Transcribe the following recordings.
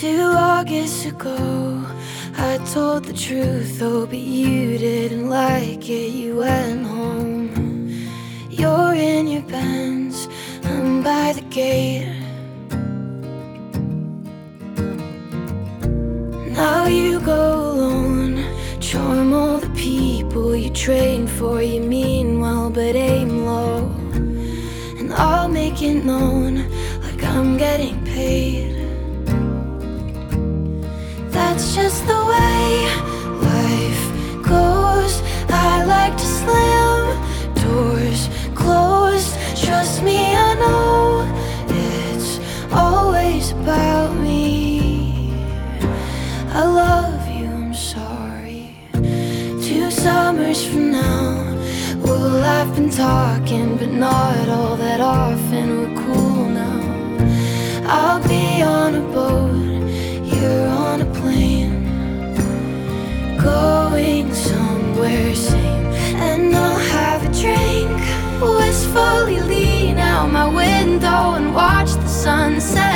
Two August ago, I told the truth, oh, but you didn't like it. You went home. You're in your pants, I'm by the gate. Now you go alone, charm all the people you train for. You mean well, but aim low. And I'll make it known like I'm getting paid. About me. I love you, I'm sorry. Two summers from now, we'll have been talking, but not all that often. We're cool now. I'll be on a boat, you're on a plane, going somewhere sane, and I'll have a drink. Wistfully lean out my window and watch the sunset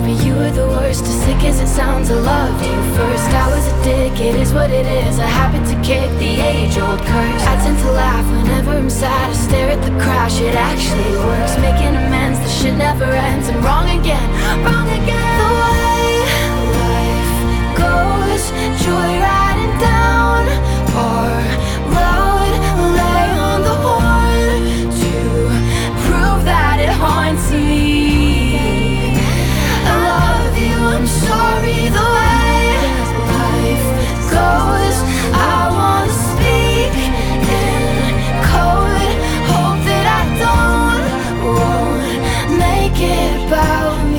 but you were the worst. As sick as it sounds, I loved you first. I was a dick, it is what it is. I happen to kick the age old curse. I tend to laugh whenever I'm sad. I stare at the crash, it about